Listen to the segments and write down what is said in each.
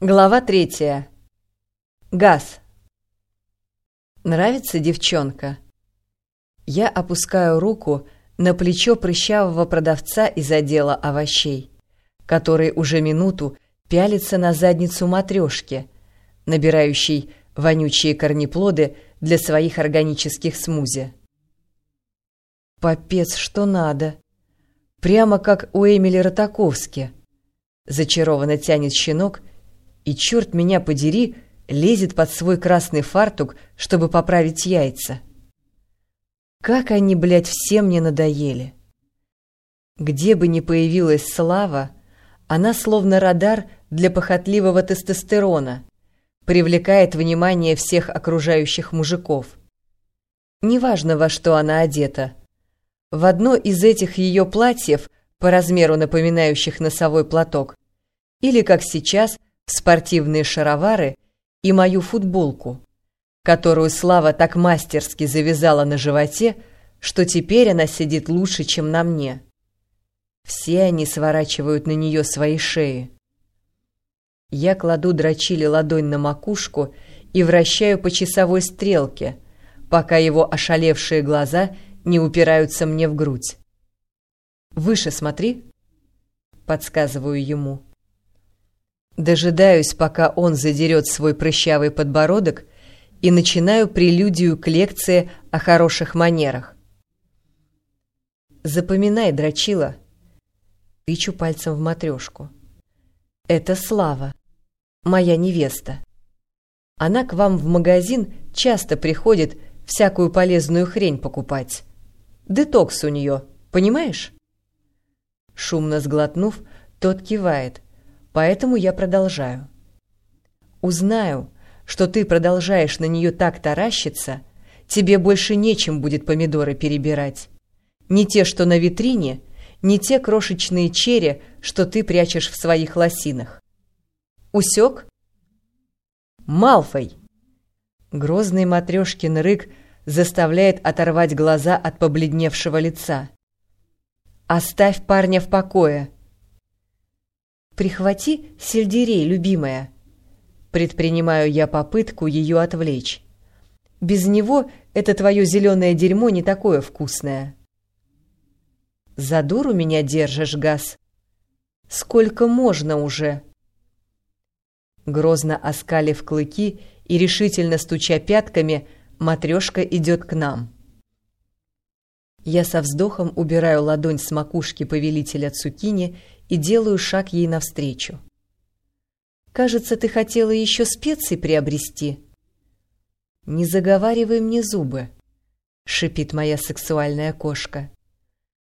Глава третья. Газ. Нравится девчонка? Я опускаю руку на плечо прыщавого продавца из отдела овощей, который уже минуту пялится на задницу матрешки, набирающей вонючие корнеплоды для своих органических смузи. Попец, что надо. Прямо как у Эмили Ротаковски. Зачарованно тянет щенок — и, черт меня подери, лезет под свой красный фартук, чтобы поправить яйца. Как они, блядь, все мне надоели. Где бы ни появилась слава, она словно радар для похотливого тестостерона, привлекает внимание всех окружающих мужиков. Неважно, во что она одета. В одно из этих ее платьев, по размеру напоминающих носовой платок, или, как сейчас, спортивные шаровары и мою футболку, которую Слава так мастерски завязала на животе, что теперь она сидит лучше, чем на мне. Все они сворачивают на нее свои шеи. Я кладу дрочили ладонь на макушку и вращаю по часовой стрелке, пока его ошалевшие глаза не упираются мне в грудь. «Выше смотри», — подсказываю ему. Дожидаюсь, пока он задерет свой прыщавый подбородок, и начинаю прелюдию к лекции о хороших манерах. Запоминай, дрочила. Тычу пальцем в матрешку. Это Слава, моя невеста. Она к вам в магазин часто приходит всякую полезную хрень покупать. Детокс у нее, понимаешь? Шумно сглотнув, тот кивает, Поэтому я продолжаю. Узнаю, что ты продолжаешь на нее так таращиться, тебе больше нечем будет помидоры перебирать. Не те, что на витрине, не те крошечные черри, что ты прячешь в своих лосинах. Усек? Малфой! Грозный матрешкин рык заставляет оторвать глаза от побледневшего лица. «Оставь парня в покое!» «Прихвати сельдерей, любимая!» Предпринимаю я попытку ее отвлечь. Без него это твое зеленое дерьмо не такое вкусное. За дуру меня держишь, Газ? Сколько можно уже? Грозно оскалив клыки и решительно стуча пятками, матрешка идет к нам. Я со вздохом убираю ладонь с макушки повелителя Цукини и делаю шаг ей навстречу. «Кажется, ты хотела еще специи приобрести?» «Не заговаривай мне зубы», — шипит моя сексуальная кошка.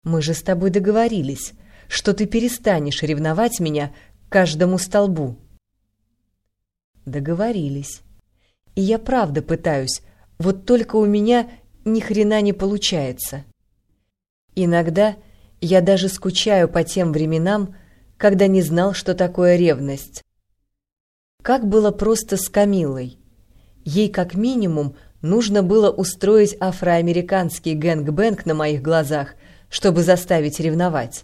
«Мы же с тобой договорились, что ты перестанешь ревновать меня к каждому столбу». Договорились. И я правда пытаюсь, вот только у меня ни хрена не получается. Иногда я даже скучаю по тем временам, когда не знал, что такое ревность. Как было просто с Камилой. Ей как минимум нужно было устроить афроамериканский gang-bang на моих глазах, чтобы заставить ревновать.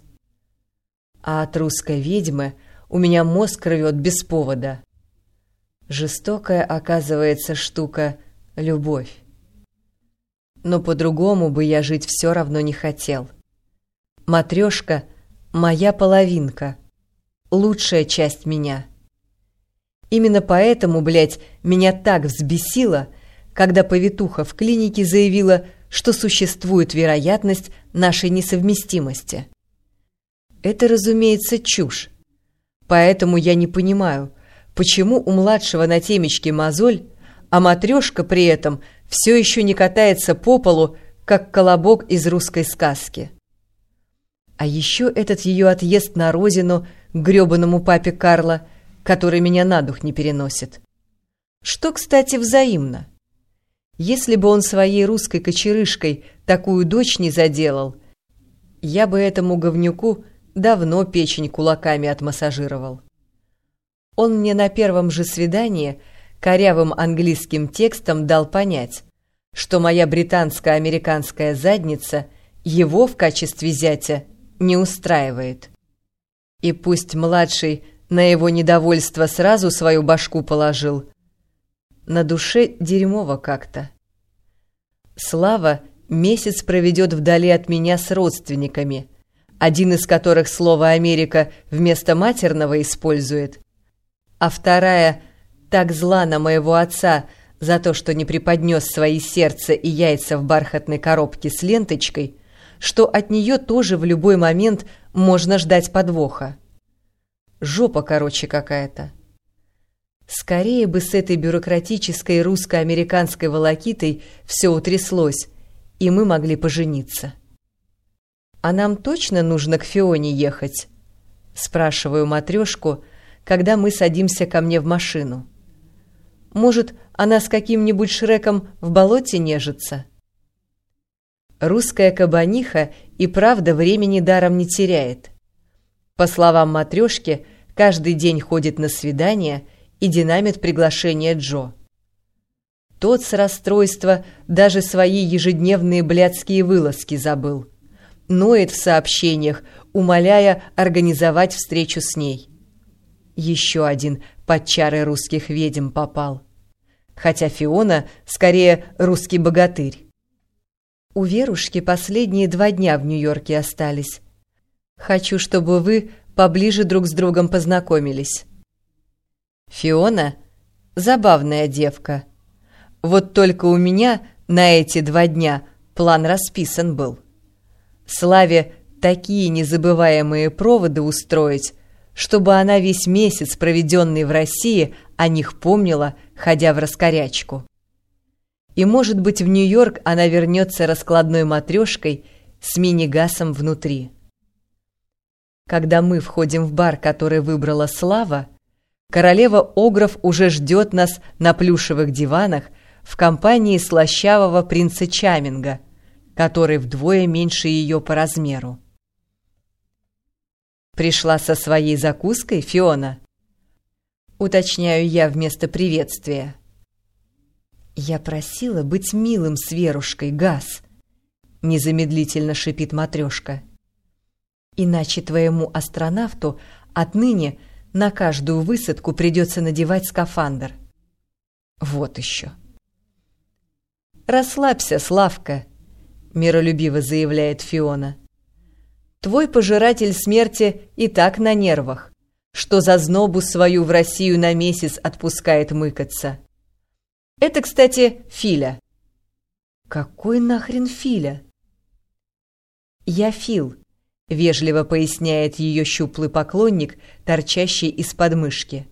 А от русской ведьмы у меня мозг рвет без повода. Жестокая, оказывается, штука — любовь. Но по-другому бы я жить все равно не хотел. — Матрешка — моя половинка, лучшая часть меня. Именно поэтому, блядь, меня так взбесило, когда повитуха в клинике заявила, что существует вероятность нашей несовместимости. Это, разумеется, чушь. Поэтому я не понимаю, почему у младшего на темечке мозоль, а матрешка при этом все еще не катается по полу, как колобок из русской сказки. А еще этот ее отъезд на родину к гребаному папе Карла, который меня на дух не переносит. Что, кстати, взаимно. Если бы он своей русской кочерышкой такую дочь не заделал, я бы этому говнюку давно печень кулаками отмассажировал. Он мне на первом же свидании корявым английским текстом дал понять, что моя британско-американская задница его в качестве зятя не устраивает. И пусть младший на его недовольство сразу свою башку положил. На душе дерьмово как-то. Слава месяц проведет вдали от меня с родственниками, один из которых слово «Америка» вместо матерного использует, а вторая так зла на моего отца за то, что не преподнес свои сердце и яйца в бархатной коробке с ленточкой, что от нее тоже в любой момент можно ждать подвоха. Жопа, короче, какая-то. Скорее бы с этой бюрократической русско-американской волокитой все утряслось, и мы могли пожениться. «А нам точно нужно к Фионе ехать?» — спрашиваю матрешку, когда мы садимся ко мне в машину. «Может, она с каким-нибудь Шреком в болоте нежится?» Русская кабаниха и правда времени даром не теряет. По словам матрешки, каждый день ходит на свидания и динамит приглашение Джо. Тот с расстройства даже свои ежедневные блядские вылазки забыл. Ноет в сообщениях, умоляя организовать встречу с ней. Еще один под чары русских ведьм попал. Хотя Фиона скорее русский богатырь. У Верушки последние два дня в Нью-Йорке остались. Хочу, чтобы вы поближе друг с другом познакомились. Фиона — забавная девка — вот только у меня на эти два дня план расписан был. Славе такие незабываемые проводы устроить, чтобы она весь месяц, проведенный в России, о них помнила, ходя в раскорячку. И, может быть, в Нью-Йорк она вернется раскладной матрешкой с мини-гасом внутри. Когда мы входим в бар, который выбрала Слава, королева Огров уже ждет нас на плюшевых диванах в компании слащавого принца Чаминга, который вдвое меньше ее по размеру. «Пришла со своей закуской, Фиона?» Уточняю я вместо приветствия. «Я просила быть милым с Верушкой, Газ!» Незамедлительно шипит матрешка. «Иначе твоему астронавту отныне на каждую высадку придется надевать скафандр». «Вот еще!» «Расслабься, Славка», — миролюбиво заявляет Фиона. «Твой пожиратель смерти и так на нервах, что за знобу свою в Россию на месяц отпускает мыкаться. Это, кстати, Филя». «Какой нахрен Филя?» «Я Фил», — вежливо поясняет ее щуплый поклонник, торчащий из подмышки.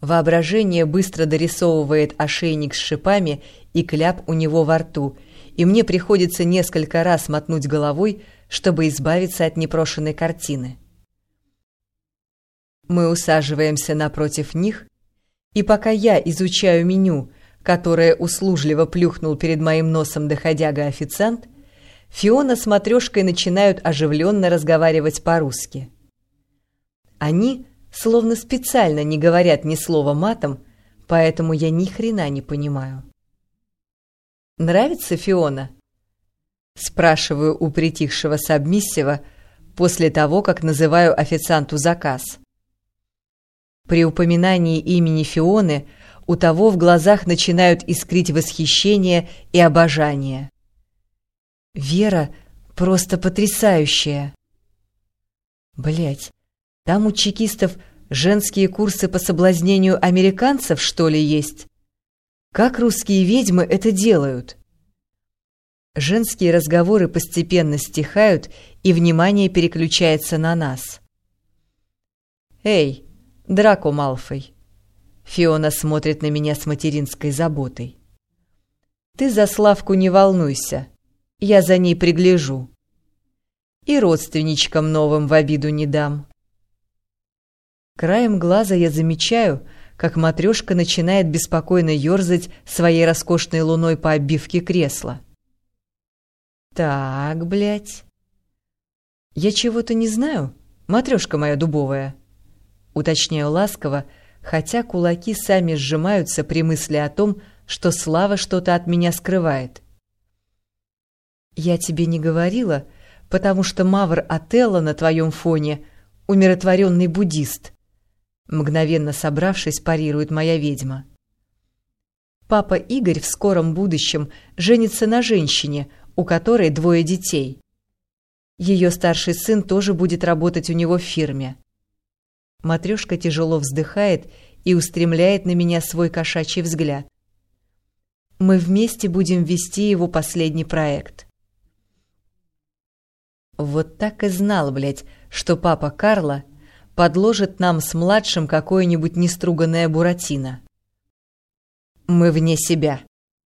Воображение быстро дорисовывает ошейник с шипами и кляп у него во рту, и мне приходится несколько раз мотнуть головой, чтобы избавиться от непрошенной картины. Мы усаживаемся напротив них, и пока я изучаю меню, которое услужливо плюхнул перед моим носом доходяга-официант, Фиона с матрешкой начинают оживленно разговаривать по-русски. Они словно специально не говорят ни слова матом, поэтому я ни хрена не понимаю. «Нравится Фиона?» Спрашиваю у притихшего сабмиссива после того, как называю официанту заказ. При упоминании имени Фионы у того в глазах начинают искрить восхищение и обожание. Вера просто потрясающая. Блять, там у чекистов женские курсы по соблазнению американцев, что ли, есть? Как русские ведьмы это делают? Женские разговоры постепенно стихают, и внимание переключается на нас. «Эй, Драко Малфой!» Фиона смотрит на меня с материнской заботой. «Ты за Славку не волнуйся, я за ней пригляжу. И родственничкам новым в обиду не дам». Краем глаза я замечаю, как матрешка начинает беспокойно ерзать своей роскошной луной по обивке кресла. «Так, блядь. Я чего-то не знаю, матрешка моя дубовая?» Уточняю ласково, хотя кулаки сами сжимаются при мысли о том, что Слава что-то от меня скрывает. «Я тебе не говорила, потому что Мавр Отелло на твоем фоне умиротворенный буддист. Мгновенно собравшись, парирует моя ведьма. Папа Игорь в скором будущем женится на женщине, у которой двое детей. Ее старший сын тоже будет работать у него в фирме. Матрешка тяжело вздыхает и устремляет на меня свой кошачий взгляд. Мы вместе будем вести его последний проект. Вот так и знал, блядь, что папа Карла подложит нам с младшим какое-нибудь неструганное буратино. Мы вне себя.